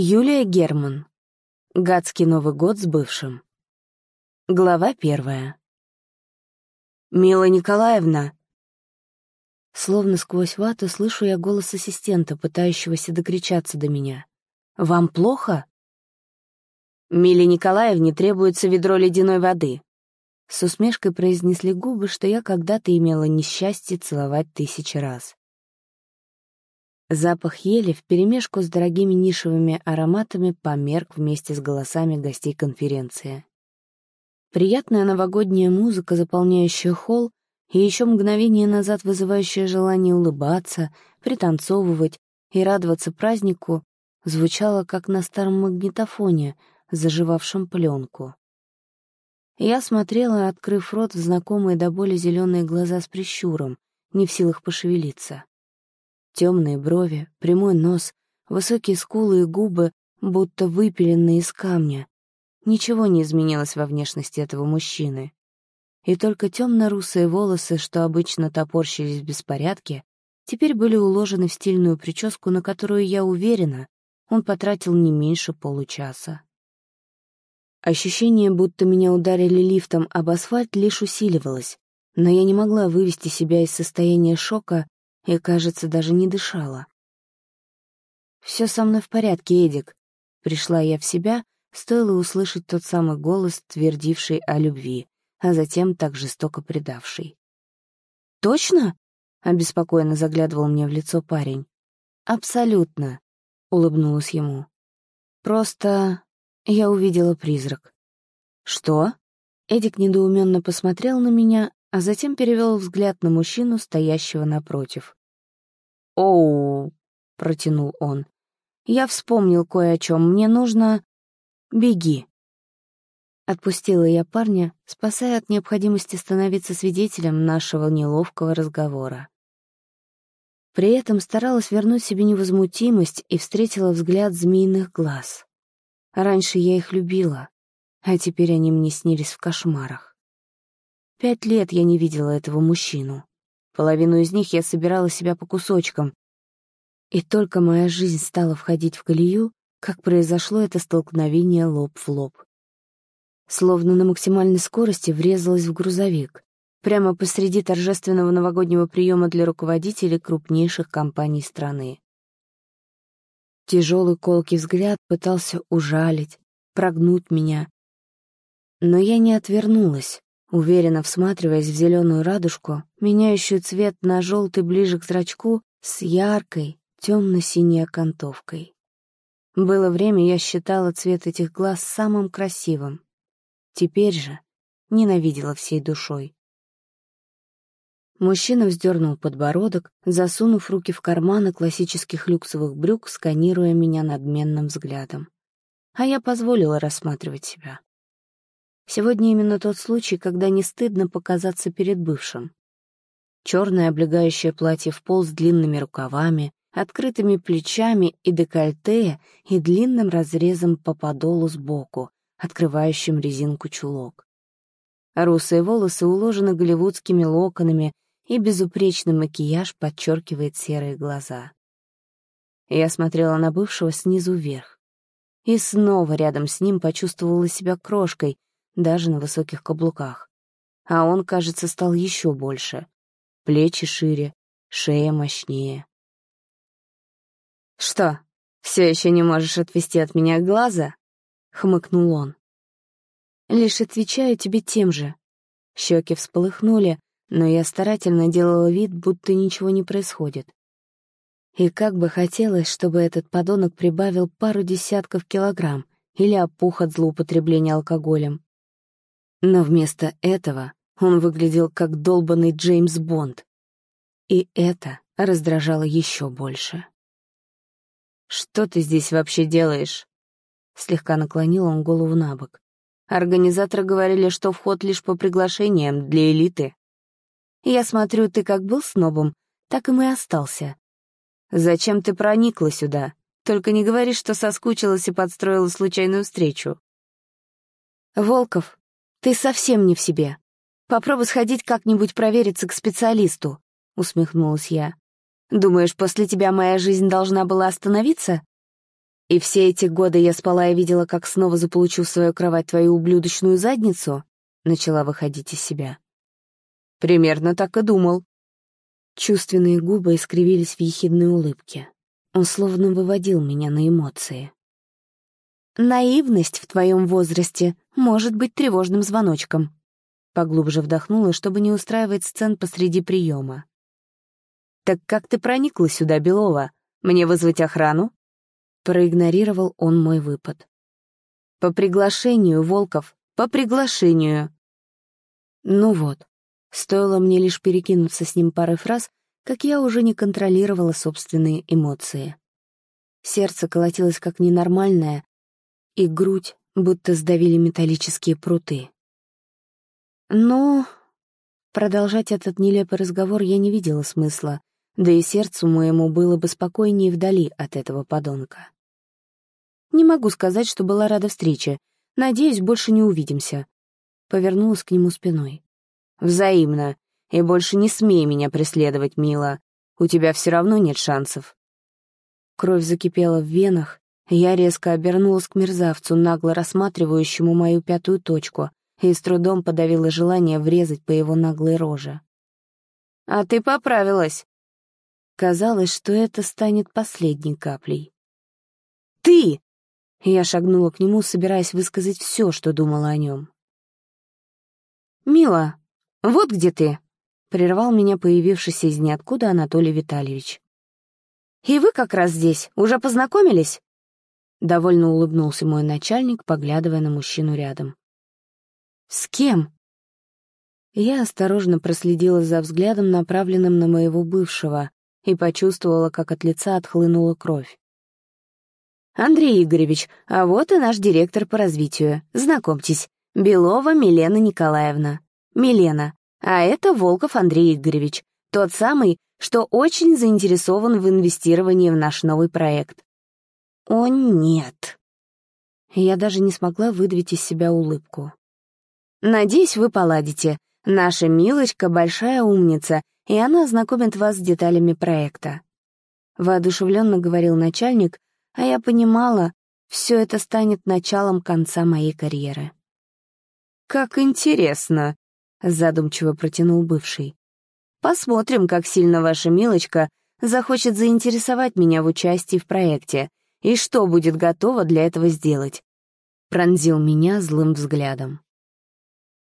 Юлия Герман. Гадский Новый год с бывшим. Глава первая. «Мила Николаевна!» Словно сквозь вату слышу я голос ассистента, пытающегося докричаться до меня. «Вам плохо?» «Миле Николаевне требуется ведро ледяной воды». С усмешкой произнесли губы, что я когда-то имела несчастье целовать тысячи раз. Запах ели вперемешку с дорогими нишевыми ароматами померк вместе с голосами гостей конференции. Приятная новогодняя музыка, заполняющая холл, и еще мгновение назад вызывающая желание улыбаться, пританцовывать и радоваться празднику, звучала как на старом магнитофоне, заживавшем пленку. Я смотрела, открыв рот в знакомые до боли зеленые глаза с прищуром, не в силах пошевелиться. Темные брови, прямой нос, высокие скулы и губы, будто выпиленные из камня. Ничего не изменилось во внешности этого мужчины. И только темно-русые волосы, что обычно топорщились в беспорядке, теперь были уложены в стильную прическу, на которую, я уверена, он потратил не меньше получаса. Ощущение, будто меня ударили лифтом об асфальт, лишь усиливалось, но я не могла вывести себя из состояния шока и, кажется, даже не дышала. «Все со мной в порядке, Эдик», — пришла я в себя, стоило услышать тот самый голос, твердивший о любви, а затем так жестоко предавший. «Точно?» — обеспокоенно заглядывал мне в лицо парень. «Абсолютно», — улыбнулась ему. «Просто я увидела призрак». «Что?» Эдик недоуменно посмотрел на меня, а затем перевел взгляд на мужчину, стоящего напротив. «Оу», — протянул он, — «я вспомнил кое о чем. Мне нужно...» «Беги». Отпустила я парня, спасая от необходимости становиться свидетелем нашего неловкого разговора. При этом старалась вернуть себе невозмутимость и встретила взгляд змеиных глаз. Раньше я их любила, а теперь они мне снились в кошмарах. Пять лет я не видела этого мужчину. Половину из них я собирала себя по кусочкам. И только моя жизнь стала входить в колею, как произошло это столкновение лоб в лоб. Словно на максимальной скорости врезалась в грузовик, прямо посреди торжественного новогоднего приема для руководителей крупнейших компаний страны. Тяжелый колкий взгляд пытался ужалить, прогнуть меня. Но я не отвернулась, уверенно всматриваясь в зеленую радужку, меняющую цвет на желтый ближе к зрачку с яркой темно-синей окантовкой. Было время, я считала цвет этих глаз самым красивым. Теперь же ненавидела всей душой. Мужчина вздернул подбородок, засунув руки в карманы классических люксовых брюк, сканируя меня надменным взглядом. А я позволила рассматривать себя. Сегодня именно тот случай, когда не стыдно показаться перед бывшим. Черное облегающее платье в пол с длинными рукавами, открытыми плечами и декольте и длинным разрезом по подолу сбоку, открывающим резинку чулок. Русые волосы уложены голливудскими локонами, и безупречный макияж подчеркивает серые глаза. Я смотрела на бывшего снизу вверх. И снова рядом с ним почувствовала себя крошкой, даже на высоких каблуках. А он, кажется, стал еще больше. Плечи шире, шея мощнее. «Что, все еще не можешь отвести от меня глаза?» — хмыкнул он. «Лишь отвечаю тебе тем же». Щеки всполыхнули, но я старательно делала вид, будто ничего не происходит. И как бы хотелось, чтобы этот подонок прибавил пару десятков килограмм или опух от злоупотребления алкоголем. Но вместо этого он выглядел как долбанный Джеймс Бонд. И это раздражало еще больше. «Что ты здесь вообще делаешь?» Слегка наклонил он голову на бок. «Организаторы говорили, что вход лишь по приглашениям для элиты. Я смотрю, ты как был снобом, так и мы остался. Зачем ты проникла сюда? Только не говори, что соскучилась и подстроила случайную встречу». «Волков, «Ты совсем не в себе. Попробуй сходить как-нибудь провериться к специалисту», — усмехнулась я. «Думаешь, после тебя моя жизнь должна была остановиться?» И все эти годы я спала и видела, как снова заполучу в свою кровать твою ублюдочную задницу? Начала выходить из себя. Примерно так и думал. Чувственные губы искривились в ехидной улыбке. Он словно выводил меня на эмоции. «Наивность в твоем возрасте может быть тревожным звоночком», Поглубже вдохнула, чтобы не устраивать сцен посреди приема. «Так как ты проникла сюда, Белова? Мне вызвать охрану?» Проигнорировал он мой выпад. «По приглашению, Волков, по приглашению!» Ну вот, стоило мне лишь перекинуться с ним парой фраз, как я уже не контролировала собственные эмоции. Сердце колотилось как ненормальное, и грудь будто сдавили металлические пруты. Но продолжать этот нелепый разговор я не видела смысла, да и сердцу моему было бы спокойнее вдали от этого подонка. Не могу сказать, что была рада встрече. Надеюсь, больше не увидимся. Повернулась к нему спиной. Взаимно. И больше не смей меня преследовать, мила. У тебя все равно нет шансов. Кровь закипела в венах, я резко обернулась к мерзавцу, нагло рассматривающему мою пятую точку, и с трудом подавила желание врезать по его наглой роже. «А ты поправилась!» Казалось, что это станет последней каплей. «Ты!» Я шагнула к нему, собираясь высказать все, что думала о нем. «Мила, вот где ты!» — прервал меня появившийся из ниоткуда Анатолий Витальевич. «И вы как раз здесь, уже познакомились?» Довольно улыбнулся мой начальник, поглядывая на мужчину рядом. «С кем?» Я осторожно проследила за взглядом, направленным на моего бывшего, и почувствовала, как от лица отхлынула кровь. «Андрей Игоревич, а вот и наш директор по развитию. Знакомьтесь, Белова Милена Николаевна. Милена, а это Волков Андрей Игоревич, тот самый, что очень заинтересован в инвестировании в наш новый проект». «О, нет!» Я даже не смогла выдавить из себя улыбку. Надеюсь, вы поладите. Наша Милочка — большая умница, и она ознакомит вас с деталями проекта». Воодушевленно говорил начальник, а я понимала, все это станет началом конца моей карьеры. «Как интересно», — задумчиво протянул бывший. «Посмотрим, как сильно ваша Милочка захочет заинтересовать меня в участии в проекте и что будет готова для этого сделать», — пронзил меня злым взглядом.